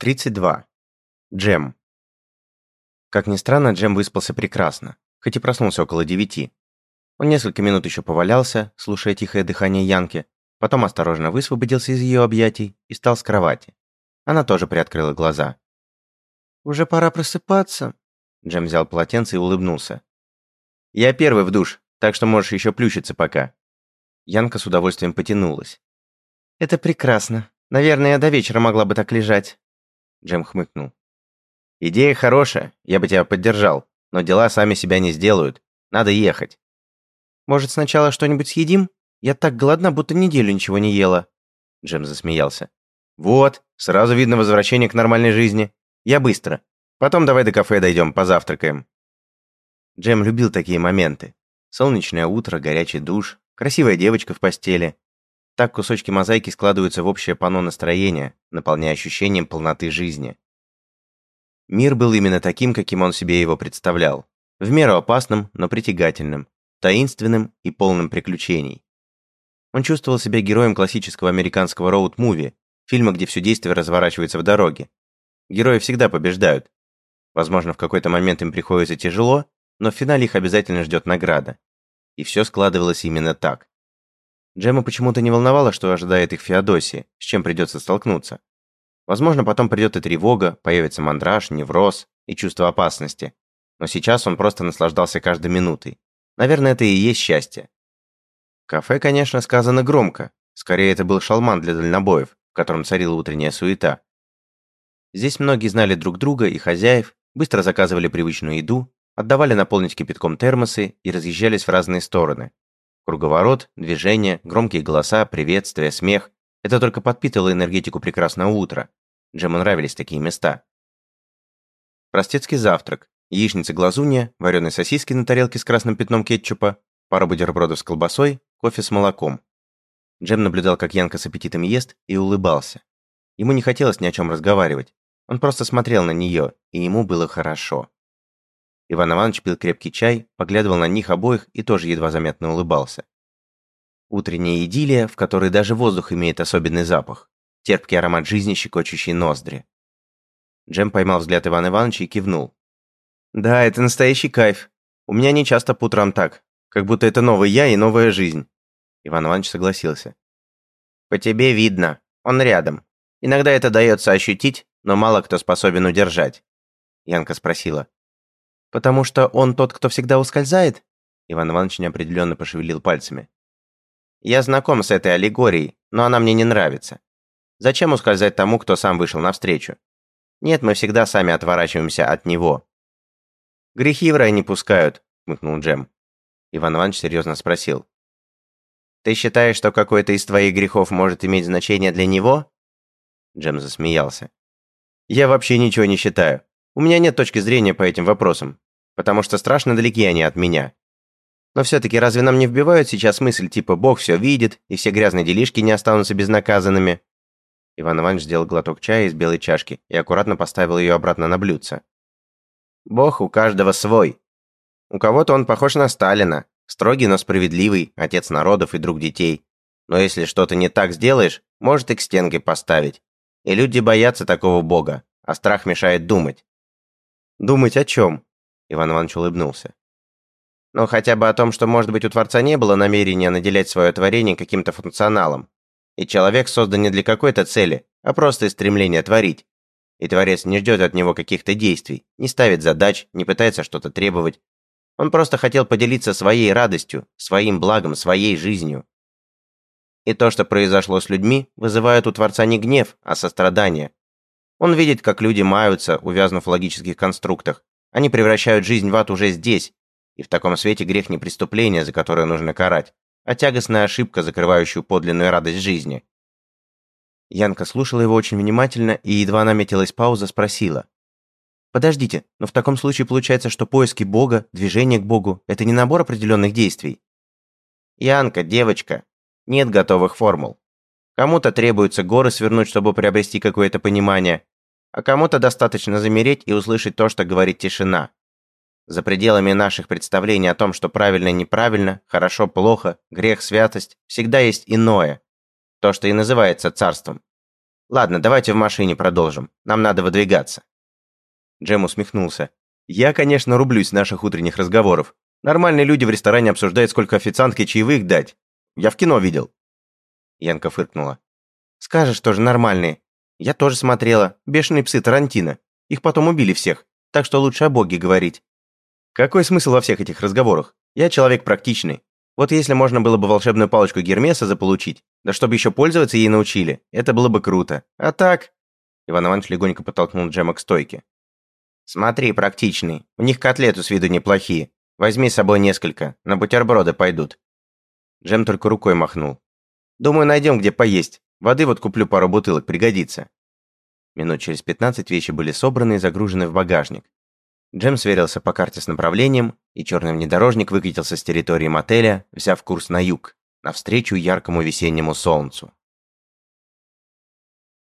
32. Джем. Как ни странно, Джем выспался прекрасно, хоть и проснулся около девяти. Он несколько минут еще повалялся, слушая тихое дыхание Янки, потом осторожно высвободился из ее объятий и встал с кровати. Она тоже приоткрыла глаза. «Уже пора просыпаться», — Джем взял полотенце и улыбнулся. «Я первый в душ, так что можешь еще плющиться пока». Янка с удовольствием потянулась. «Это прекрасно. Наверное, я до вечера могла бы так лежать». Джем хмыкнул. «Идея хорошая, я бы тебя поддержал, но дела сами себя не сделают. Надо ехать». «Может, сначала что-нибудь съедим? Я так голодна, будто неделю ничего не ела». Джем засмеялся. «Вот, сразу видно возвращение к нормальной жизни. Я быстро. Потом давай до кафе дойдем, позавтракаем». Джем любил такие моменты. Солнечное утро, горячий душ, красивая девочка в постели, так кусочки мозаики складываются в общее панно настроения, наполняя ощущением полноты жизни. Мир был именно таким, каким он себе его представлял. В меру опасным, но притягательным, таинственным и полным приключений. Он чувствовал себя героем классического американского роуд-муви, фильма, где все действие разворачивается в дороге. Герои всегда побеждают. Возможно, в какой-то момент им приходится тяжело, но в финале их обязательно ждет награда. И все складывалось именно так. Джема почему-то не волновало, что ожидает их Феодосии, с чем придется столкнуться. Возможно, потом придет и тревога, появится мандраж, невроз и чувство опасности. Но сейчас он просто наслаждался каждой минутой. Наверное, это и есть счастье. Кафе, конечно, сказано громко. Скорее, это был шалман для дальнобоев, в котором царила утренняя суета. Здесь многие знали друг друга и хозяев, быстро заказывали привычную еду, отдавали наполнить кипятком термосы и разъезжались в разные стороны, Круговорот, движение, громкие голоса, приветствия, смех – это только подпитывало энергетику прекрасного утра. Джему нравились такие места. Простецкий завтрак, яичница-глазунья, вареные сосиски на тарелке с красным пятном кетчупа, пара бутербродов с колбасой, кофе с молоком. Джем наблюдал, как Янка с аппетитом ест, и улыбался. Ему не хотелось ни о чем разговаривать. Он просто смотрел на нее, и ему было хорошо. Иван Иванович пил крепкий чай, поглядывал на них обоих и тоже едва заметно улыбался. Утренняя идиллия, в которой даже воздух имеет особенный запах. Терпкий аромат жизни, щекочущий ноздри. Джем поймал взгляд Ивана Ивановича и кивнул. «Да, это настоящий кайф. У меня не часто по утрам так. Как будто это новый я и новая жизнь». Иван Иванович согласился. «По тебе видно. Он рядом. Иногда это дается ощутить, но мало кто способен удержать». Янка спросила. «Потому что он тот, кто всегда ускользает?» Иван Иванович неопределенно пошевелил пальцами. «Я знаком с этой аллегорией, но она мне не нравится. Зачем ускользать тому, кто сам вышел навстречу? Нет, мы всегда сами отворачиваемся от него». «Грехи в рай не пускают», — хмыкнул Джем. Иван Иванович серьезно спросил. «Ты считаешь, что какой-то из твоих грехов может иметь значение для него?» Джем засмеялся. «Я вообще ничего не считаю. У меня нет точки зрения по этим вопросам, потому что страшно далеки они от меня. Но все-таки разве нам не вбивают сейчас мысль типа «Бог все видит, и все грязные делишки не останутся безнаказанными»?» Иван Иванович сделал глоток чая из белой чашки и аккуратно поставил ее обратно на блюдце. «Бог у каждого свой. У кого-то он похож на Сталина, строгий, но справедливый, отец народов и друг детей. Но если что-то не так сделаешь, может и к стенке поставить. И люди боятся такого Бога, а страх мешает думать. «Думать о чем?» Иван Иванович улыбнулся. «Ну, хотя бы о том, что, может быть, у Творца не было намерения наделять свое творение каким-то функционалом. И человек создан не для какой-то цели, а просто из стремления творить. И Творец не ждет от него каких-то действий, не ставит задач, не пытается что-то требовать. Он просто хотел поделиться своей радостью, своим благом, своей жизнью. И то, что произошло с людьми, вызывает у Творца не гнев, а сострадание. Он видит, как люди маются, увязнув в логических конструктах. Они превращают жизнь в ад уже здесь. И в таком свете грех не преступление, за которое нужно карать, а тягостная ошибка, закрывающая подлинную радость жизни. Янка слушала его очень внимательно и, едва наметилась пауза, спросила. «Подождите, но в таком случае получается, что поиски Бога, движение к Богу – это не набор определенных действий?» «Янка, девочка, нет готовых формул. Кому-то требуется горы свернуть, чтобы приобрести какое-то понимание, а кому-то достаточно замереть и услышать то, что говорит тишина. За пределами наших представлений о том, что правильно и неправильно, хорошо, плохо, грех, святость, всегда есть иное. То, что и называется царством. Ладно, давайте в машине продолжим. Нам надо выдвигаться. Джем усмехнулся. Я, конечно, рублюсь наших утренних разговоров. Нормальные люди в ресторане обсуждают, сколько официантке чаевых дать. Я в кино видел. Янка фыркнула. Скажешь, тоже нормальные. Я тоже смотрела. Бешеные псы Тарантино. Их потом убили всех. Так что лучше о Боге говорить. Какой смысл во всех этих разговорах? Я человек практичный. Вот если можно было бы волшебную палочку Гермеса заполучить, да чтобы еще пользоваться ей научили, это было бы круто. А так...» Иван Иванович легонько подтолкнул Джема к стойке. «Смотри, практичный. У них котлеты с виду неплохие. Возьми с собой несколько. На бутерброды пойдут». Джем только рукой махнул. «Думаю, найдем, где поесть. Воды вот куплю пару бутылок, пригодится». Минут через пятнадцать вещи были собраны и загружены в багажник. Джем сверился по карте с направлением, и черный внедорожник выкатился с территории мотеля, взяв курс на юг, навстречу яркому весеннему солнцу.